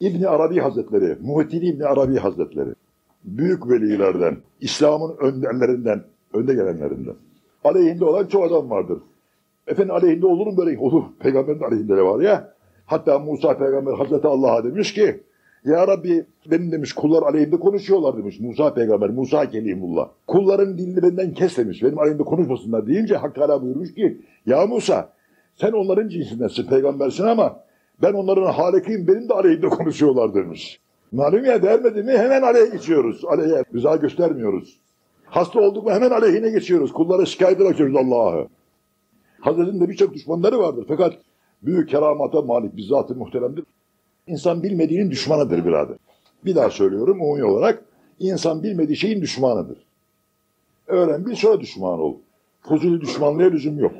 İbni Arabi Hazretleri, Muhittin İbni Arabi Hazretleri, büyük velilerden, İslam'ın önderlerinden, önde gelenlerinden. Aleyhinde olan çok adam vardır. Efendim aleyhinde olur mu böyle? Olur. Peygamberin aleyhinde de var ya. Hatta Musa peygamber Hazreti Allah'a demiş ki Ya Rabbi benim demiş kullar aleyhimde konuşuyorlar demiş Musa peygamber, Musa kelimullah. Kulların dilini benden kes demiş. Benim aleyhimde konuşmasınlar deyince Hak buyurmuş ki Ya Musa sen onların cinsindensin peygambersin ama ben onların halikiyim benim de aleyhimde konuşuyorlar demiş. Malum ya dermedi mi hemen aleyhe geçiyoruz. Aleyhe rıza göstermiyoruz. Hasta olduk mu hemen aleyhine geçiyoruz. Kullara şikayet açıyoruz Allah'ı. Hazretinin de birçok düşmanları vardır. Fakat büyük keramata malik bizzat-ı muhteremdir. İnsan bilmediğinin düşmanıdır birader. Bir daha söylüyorum umumi olarak insan bilmediği şeyin düşmanıdır. Öğren bil sonra düşman ol. Fuzuli düşmanlığa lüzum yok.